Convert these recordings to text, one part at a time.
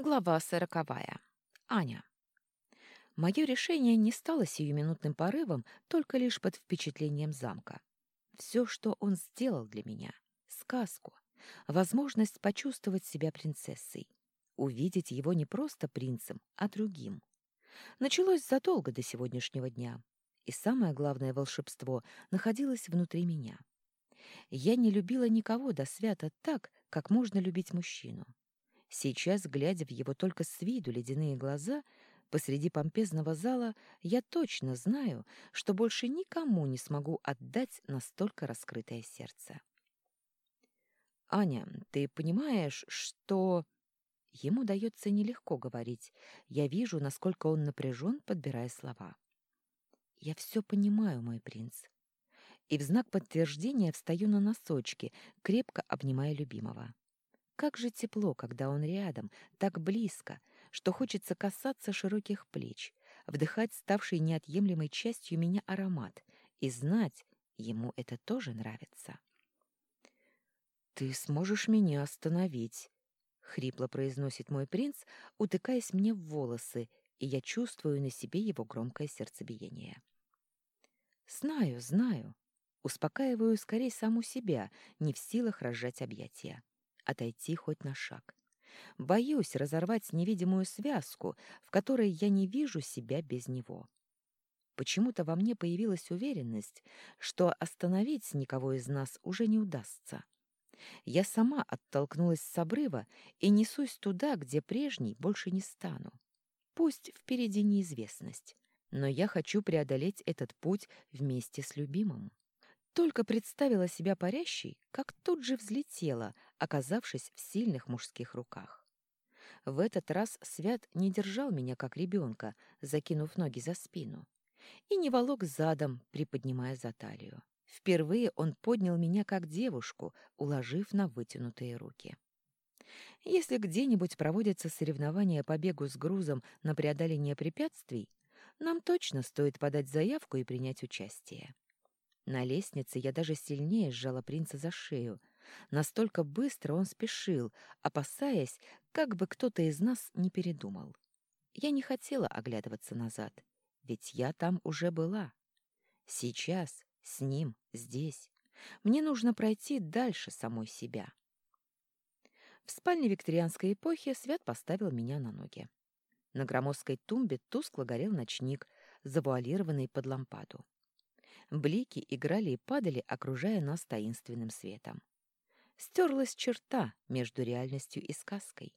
Глава сороковая. Аня. Мое решение не стало сиюминутным порывом только лишь под впечатлением замка. Все, что он сделал для меня — сказку, возможность почувствовать себя принцессой, увидеть его не просто принцем, а другим. Началось задолго до сегодняшнего дня, и самое главное волшебство находилось внутри меня. Я не любила никого до свята так, как можно любить мужчину. Сейчас, глядя в его только с виду ледяные глаза, посреди помпезного зала, я точно знаю, что больше никому не смогу отдать настолько раскрытое сердце. «Аня, ты понимаешь, что...» Ему дается нелегко говорить. Я вижу, насколько он напряжен, подбирая слова. «Я все понимаю, мой принц». И в знак подтверждения встаю на носочки, крепко обнимая любимого. Как же тепло, когда он рядом, так близко, что хочется касаться широких плеч, вдыхать ставший неотъемлемой частью меня аромат и знать, ему это тоже нравится. «Ты сможешь меня остановить», — хрипло произносит мой принц, утыкаясь мне в волосы, и я чувствую на себе его громкое сердцебиение. «Знаю, знаю», успокаиваю скорее саму себя, не в силах разжать объятия отойти хоть на шаг. Боюсь разорвать невидимую связку, в которой я не вижу себя без него. Почему-то во мне появилась уверенность, что остановить никого из нас уже не удастся. Я сама оттолкнулась с обрыва и несусь туда, где прежней больше не стану. Пусть впереди неизвестность, но я хочу преодолеть этот путь вместе с любимым. Только представила себя парящей, как тут же взлетела, оказавшись в сильных мужских руках. В этот раз Свят не держал меня как ребенка, закинув ноги за спину, и не волок задом, приподнимая за талию. Впервые он поднял меня как девушку, уложив на вытянутые руки. Если где-нибудь проводятся соревнования по бегу с грузом на преодоление препятствий, нам точно стоит подать заявку и принять участие. На лестнице я даже сильнее сжала принца за шею. Настолько быстро он спешил, опасаясь, как бы кто-то из нас не передумал. Я не хотела оглядываться назад, ведь я там уже была. Сейчас, с ним, здесь. Мне нужно пройти дальше самой себя. В спальне викторианской эпохи Свят поставил меня на ноги. На громоздкой тумбе тускло горел ночник, завуалированный под лампаду. Блики играли и падали, окружая нас таинственным светом. Стерлась черта между реальностью и сказкой.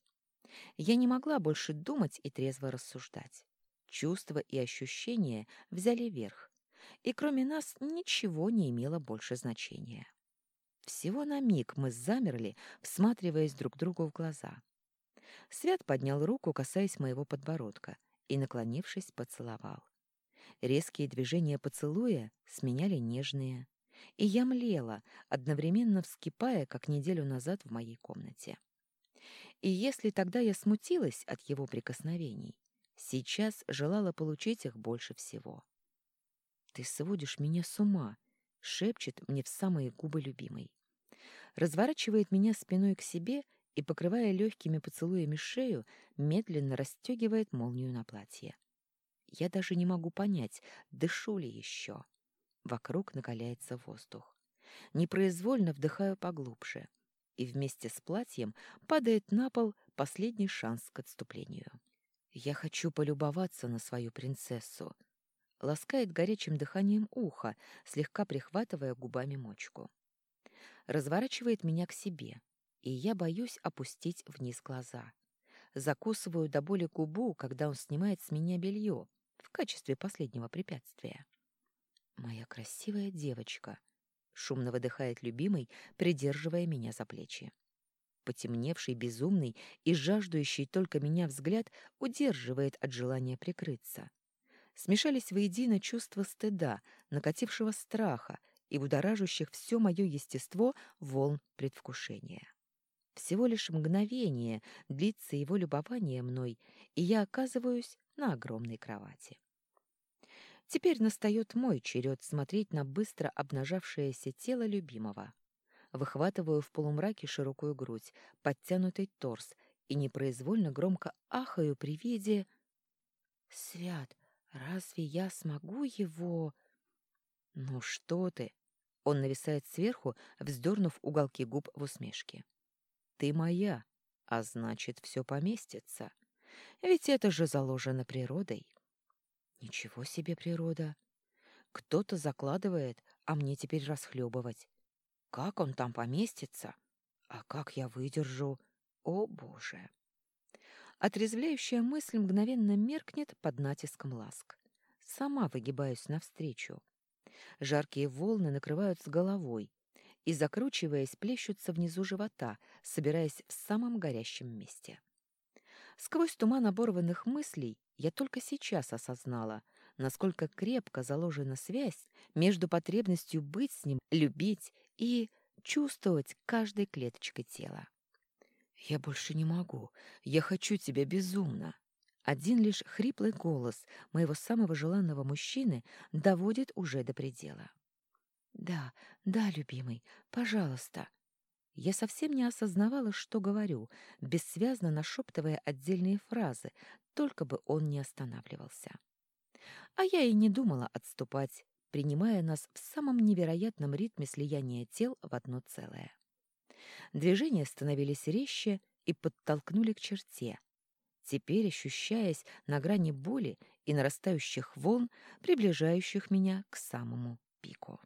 Я не могла больше думать и трезво рассуждать. Чувства и ощущения взяли верх, и кроме нас ничего не имело больше значения. Всего на миг мы замерли, всматриваясь друг другу в глаза. Свят поднял руку, касаясь моего подбородка, и, наклонившись, поцеловал. Резкие движения поцелуя сменяли нежные, и я млела, одновременно вскипая, как неделю назад в моей комнате. И если тогда я смутилась от его прикосновений, сейчас желала получить их больше всего. «Ты сводишь меня с ума», — шепчет мне в самые губы любимой. Разворачивает меня спиной к себе и, покрывая легкими поцелуями шею, медленно расстегивает молнию на платье. Я даже не могу понять, дышу ли еще. Вокруг накаляется воздух. Непроизвольно вдыхаю поглубже. И вместе с платьем падает на пол последний шанс к отступлению. Я хочу полюбоваться на свою принцессу. Ласкает горячим дыханием ухо, слегка прихватывая губами мочку. Разворачивает меня к себе, и я боюсь опустить вниз глаза. Закусываю до боли губу, когда он снимает с меня белье, в качестве последнего препятствия. «Моя красивая девочка», — шумно выдыхает любимый, придерживая меня за плечи. Потемневший, безумный и жаждущий только меня взгляд удерживает от желания прикрыться. Смешались воедино чувства стыда, накатившего страха и будоражащих все мое естество волн предвкушения. Всего лишь мгновение длится его любование мной, и я оказываюсь на огромной кровати. Теперь настает мой черед смотреть на быстро обнажавшееся тело любимого. Выхватываю в полумраке широкую грудь, подтянутый торс и непроизвольно громко ахаю при виде... Свят, разве я смогу его... Ну что ты? Он нависает сверху, вздернув уголки губ в усмешке. Ты моя, а значит, все поместится. Ведь это же заложено природой. Ничего себе природа. Кто-то закладывает, а мне теперь расхлебывать. Как он там поместится? А как я выдержу? О, Боже! Отрезвляющая мысль мгновенно меркнет под натиском ласк. Сама выгибаюсь навстречу. Жаркие волны накрывают с головой и, закручиваясь, плещутся внизу живота, собираясь в самом горящем месте. Сквозь туман оборванных мыслей я только сейчас осознала, насколько крепко заложена связь между потребностью быть с ним, любить и чувствовать каждой клеточкой тела. «Я больше не могу. Я хочу тебя безумно». Один лишь хриплый голос моего самого желанного мужчины доводит уже до предела. «Да, да, любимый, пожалуйста». Я совсем не осознавала, что говорю, бессвязно нашептывая отдельные фразы, только бы он не останавливался. А я и не думала отступать, принимая нас в самом невероятном ритме слияния тел в одно целое. Движения становились резче и подтолкнули к черте. Теперь, ощущаясь на грани боли и нарастающих волн, приближающих меня к самому пику.